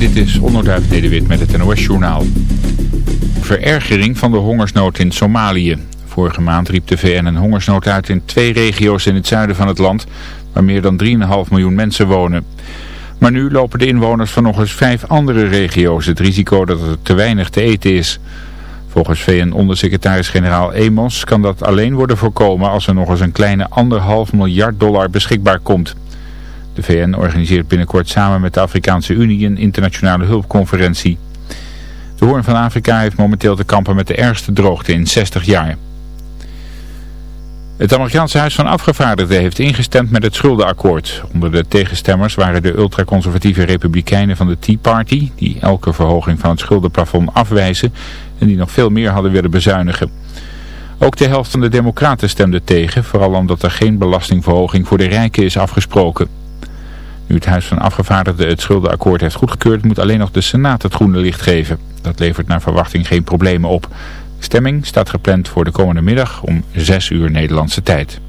Dit is Onderduif Nederwit met het NOS-journaal. Verergering van de hongersnood in Somalië. Vorige maand riep de VN een hongersnood uit in twee regio's in het zuiden van het land... waar meer dan 3,5 miljoen mensen wonen. Maar nu lopen de inwoners van nog eens vijf andere regio's het risico dat er te weinig te eten is... Volgens VN-ondersecretaris-generaal Emos kan dat alleen worden voorkomen als er nog eens een kleine anderhalf miljard dollar beschikbaar komt. De VN organiseert binnenkort samen met de Afrikaanse Unie een internationale hulpconferentie. De Hoorn van Afrika heeft momenteel te kampen met de ergste droogte in 60 jaar. Het Amerikaanse Huis van Afgevaardigden heeft ingestemd met het schuldenakkoord. Onder de tegenstemmers waren de ultraconservatieve republikeinen van de Tea Party... die elke verhoging van het schuldenplafond afwijzen en die nog veel meer hadden willen bezuinigen. Ook de helft van de democraten stemde tegen, vooral omdat er geen belastingverhoging voor de rijken is afgesproken. Nu het Huis van Afgevaardigden het schuldenakkoord heeft goedgekeurd, moet alleen nog de Senaat het groene licht geven. Dat levert naar verwachting geen problemen op. Stemming staat gepland voor de komende middag om 6 uur Nederlandse tijd.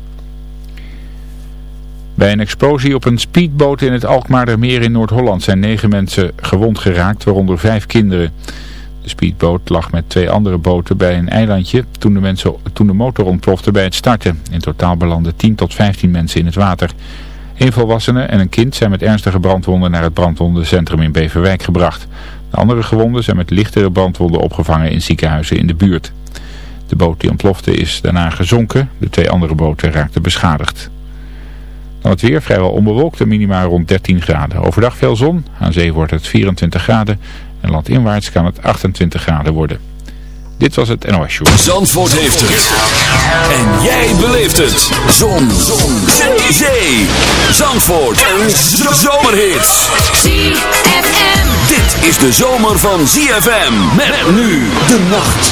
Bij een explosie op een speedboot in het Alkmaardermeer in Noord-Holland zijn negen mensen gewond geraakt, waaronder vijf kinderen. De speedboot lag met twee andere boten bij een eilandje toen de, mensen, toen de motor ontplofte bij het starten. In totaal belanden 10 tot 15 mensen in het water. Een volwassene en een kind zijn met ernstige brandwonden naar het brandwondencentrum in Beverwijk gebracht. De andere gewonden zijn met lichtere brandwonden opgevangen in ziekenhuizen in de buurt. De boot die ontplofte is daarna gezonken. De twee andere boten raakten beschadigd. Dan het weer vrijwel onbewolkt en minimaal rond 13 graden. Overdag veel zon, aan zee wordt het 24 graden en landinwaarts kan het 28 graden worden. Dit was het NOS Show. Zandvoort heeft het. En jij beleeft het. Zon. Zon. Zee. Zee. Zandvoort. Een zomerhit. ZFM. Dit is de zomer van ZFM. Met nu de nacht.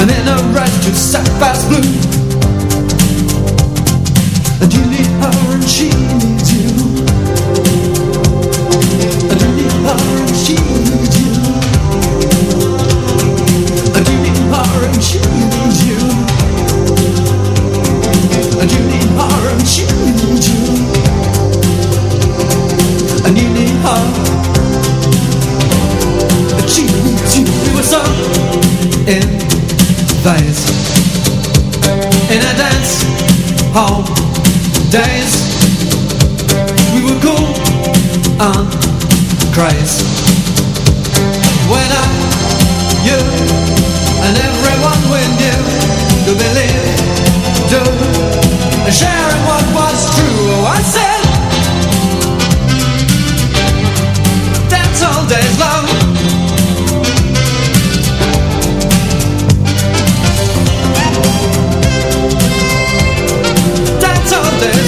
And in her eyes just sapphire blue And you need her and she needs you And you need her and she needs you. And you need her and she needs you. And you need her and she needs you. place In a dance hall days We were cool and crazy When I, you and everyone we knew To believe, do, and sharing what was true Oh, I said. antes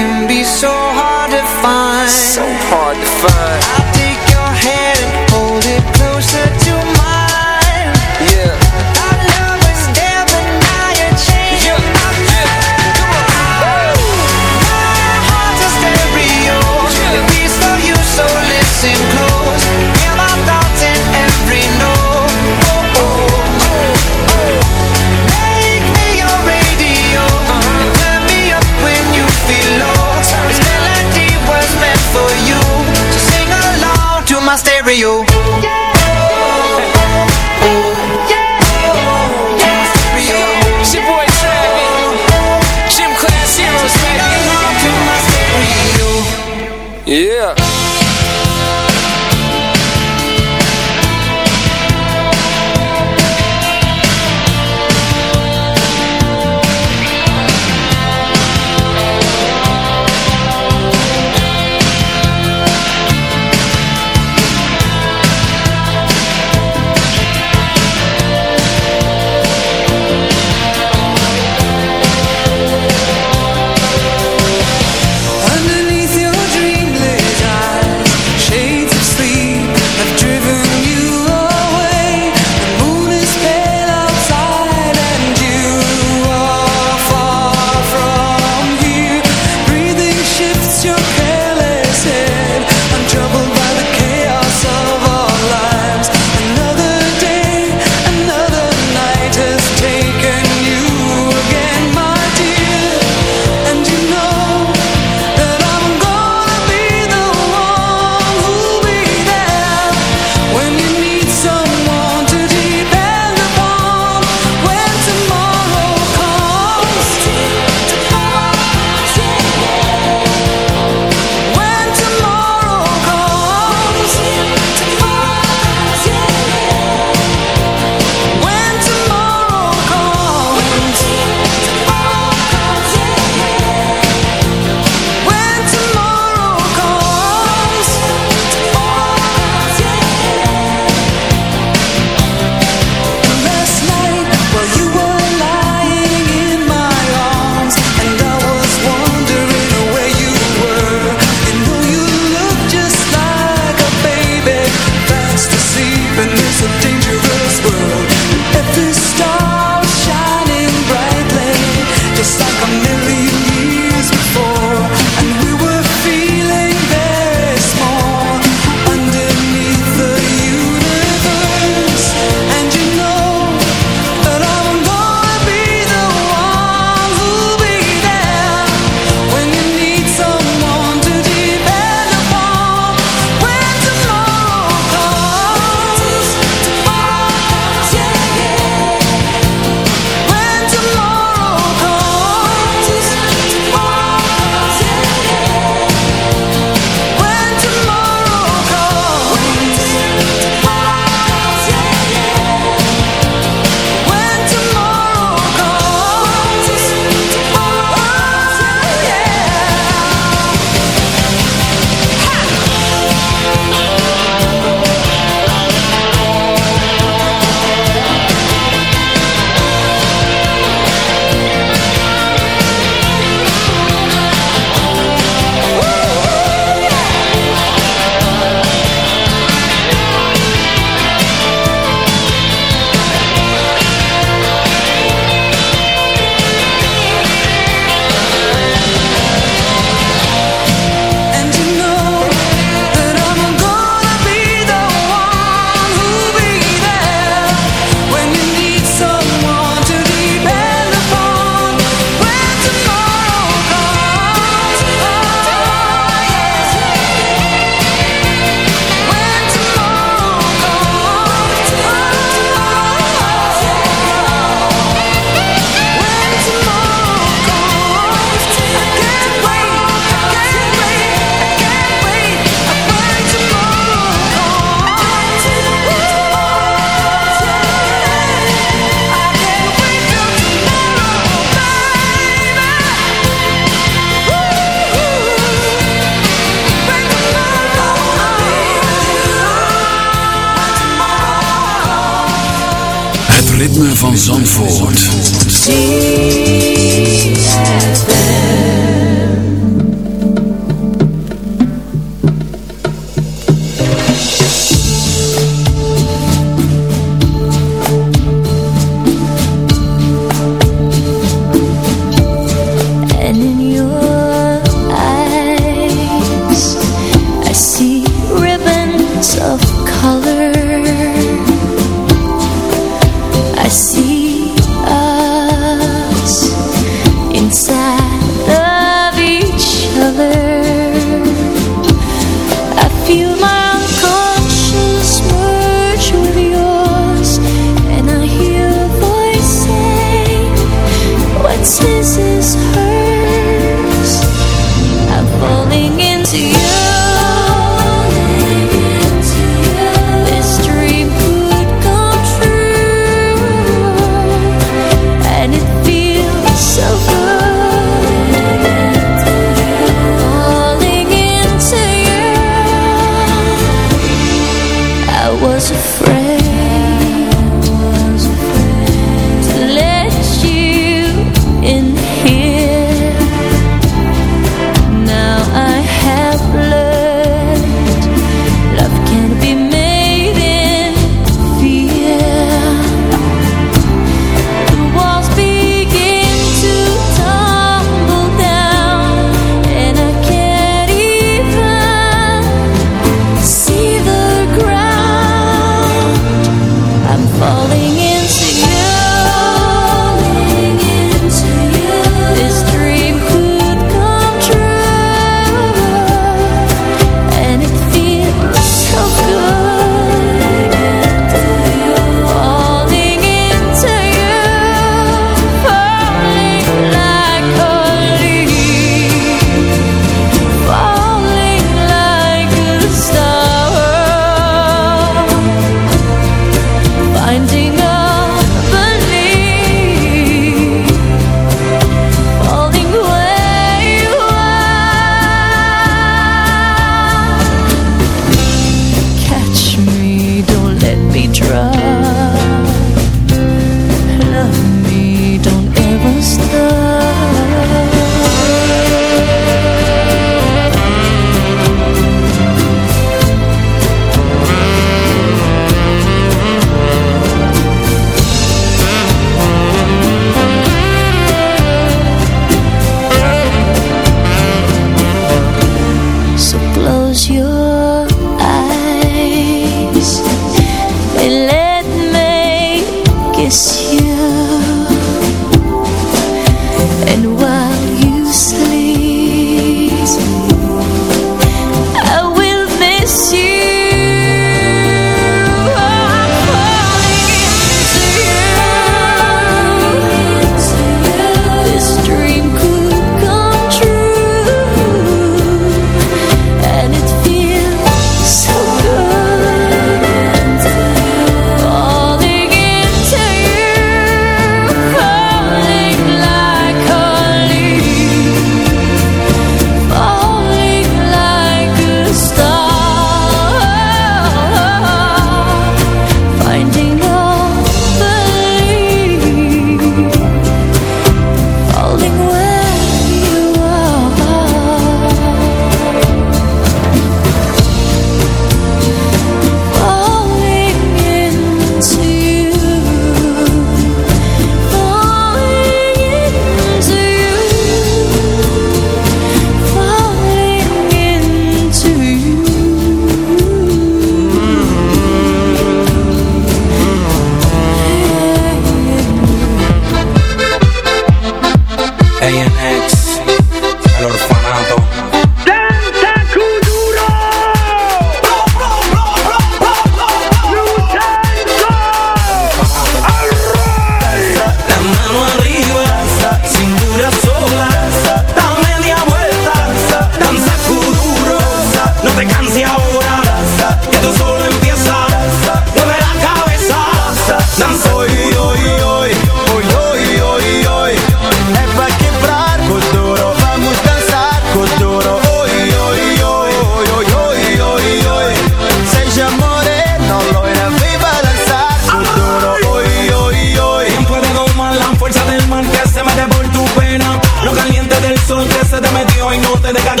and they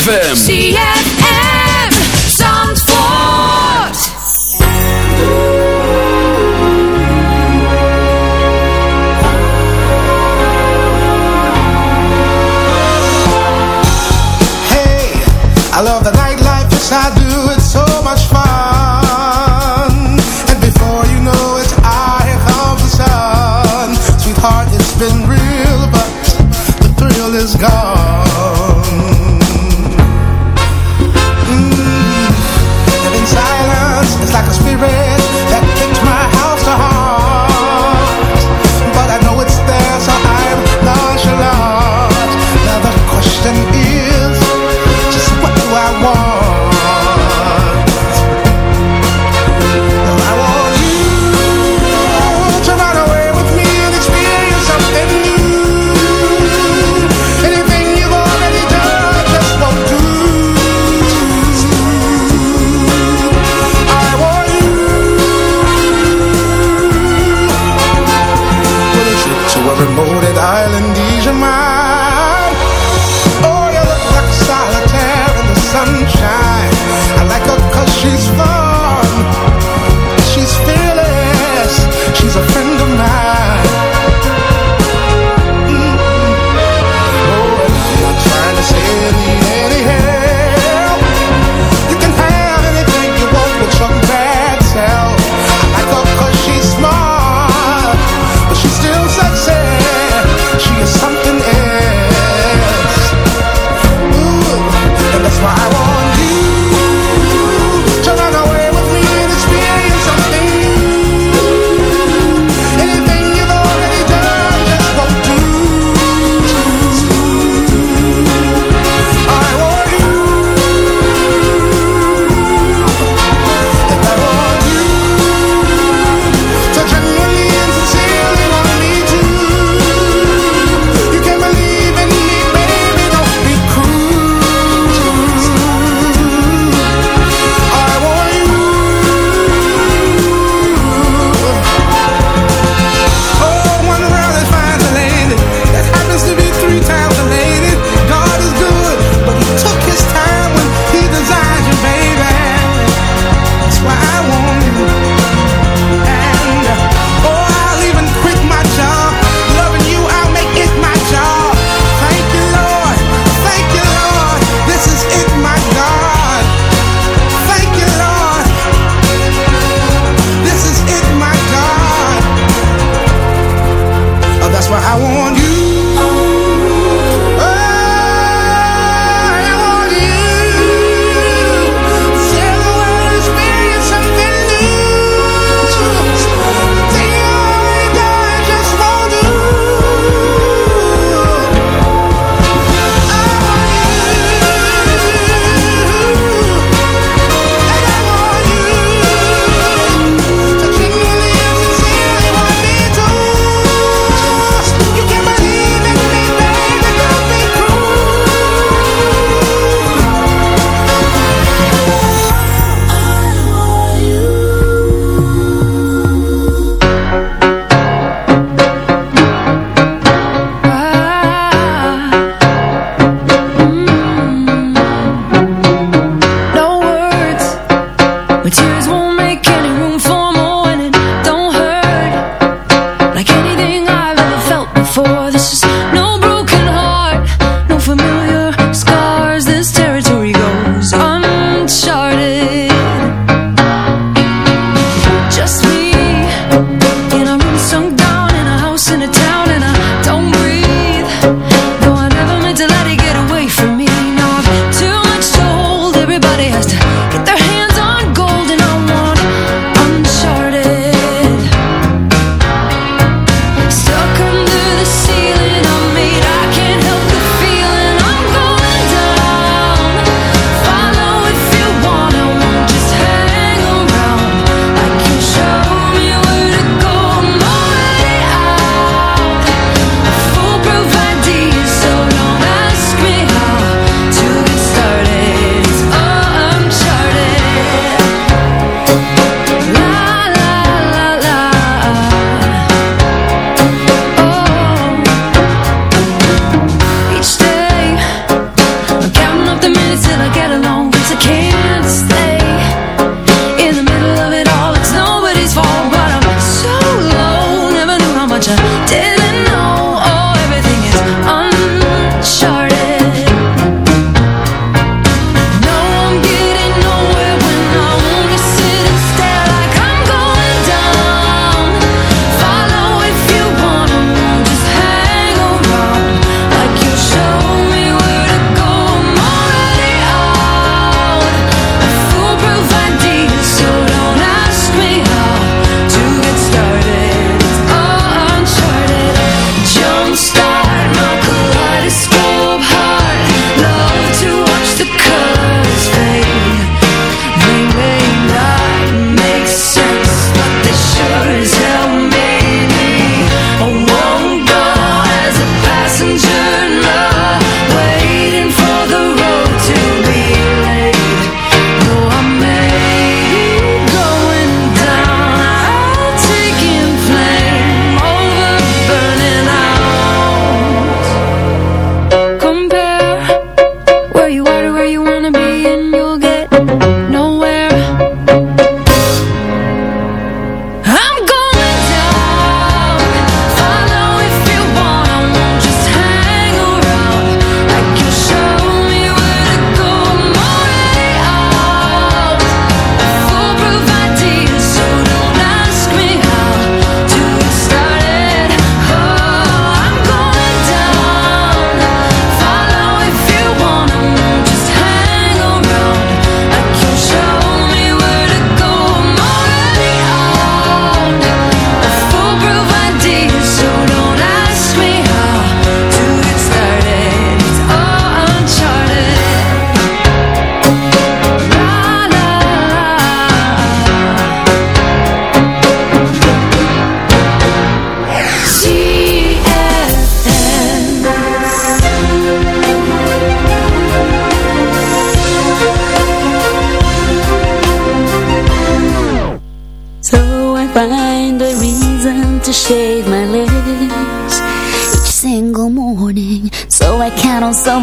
ZFM.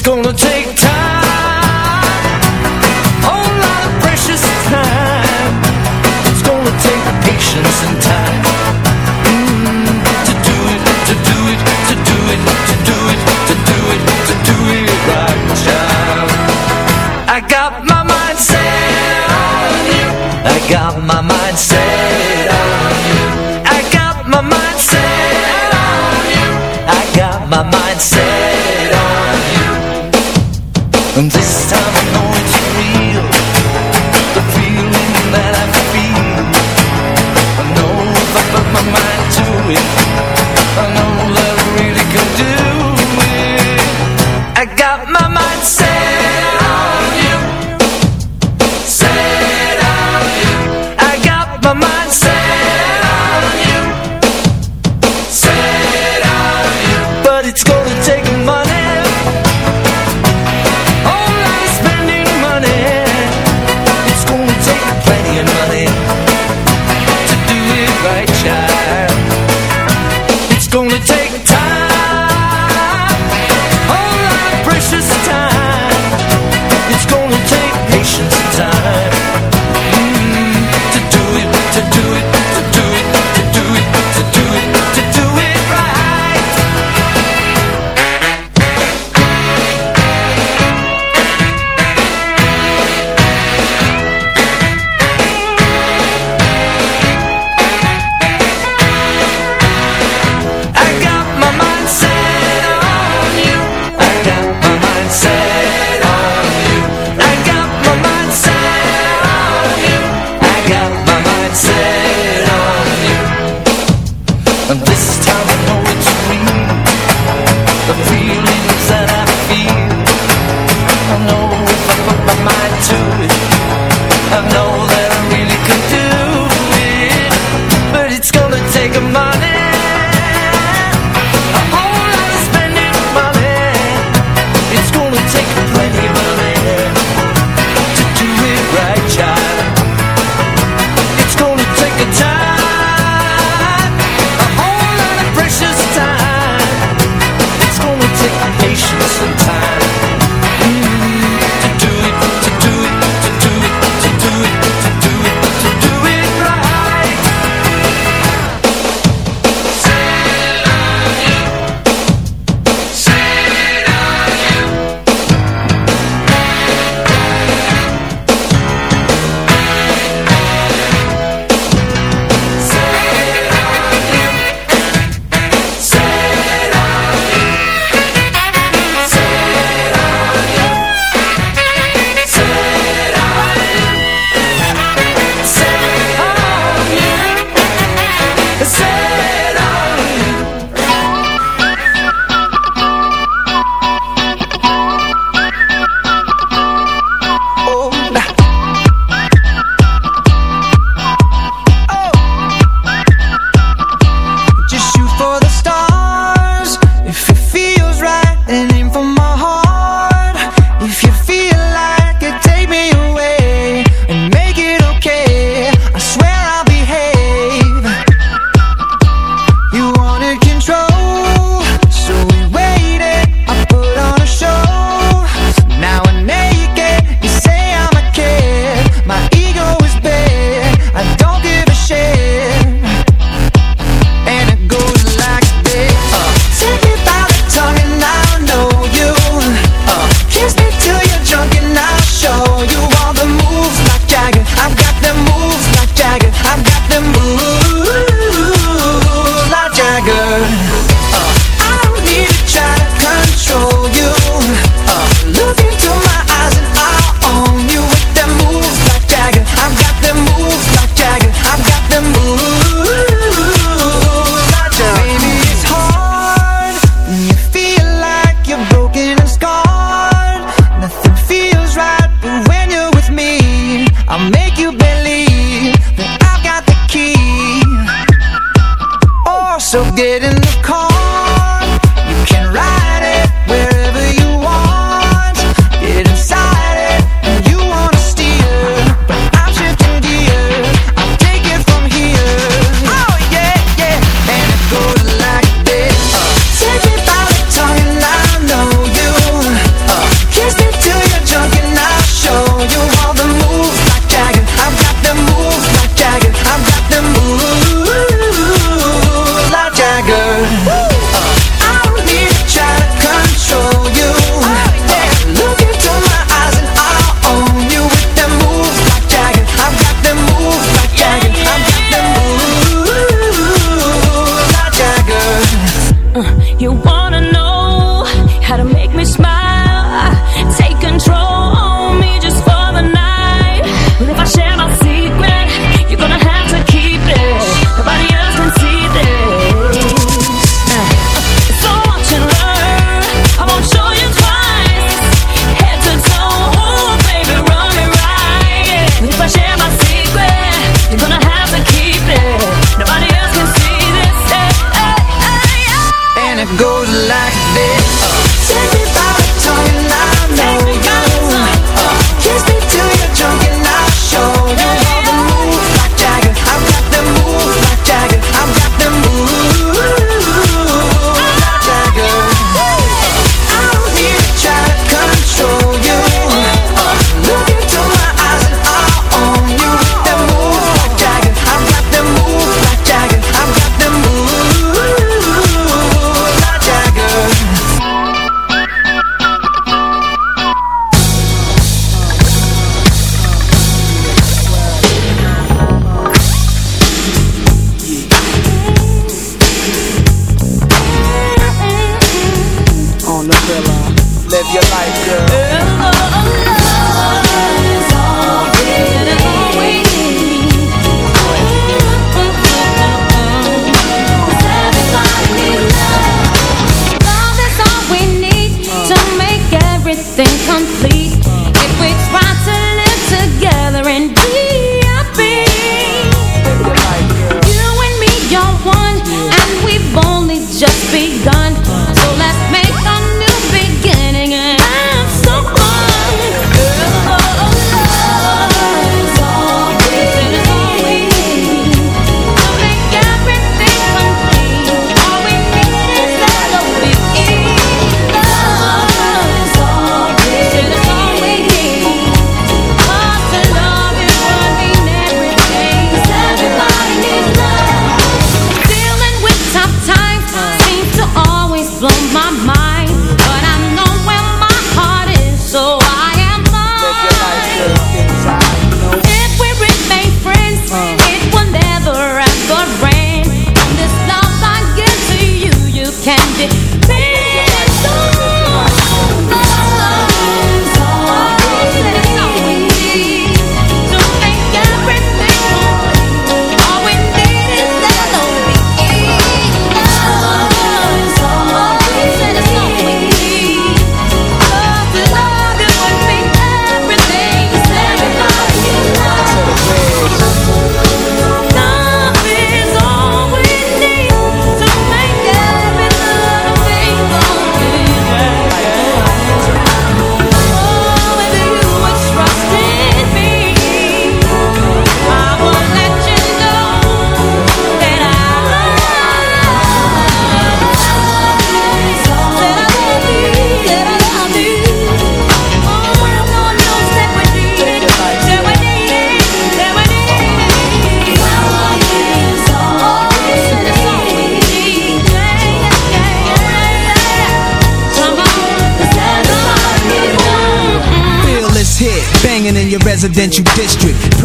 It's gonna take time.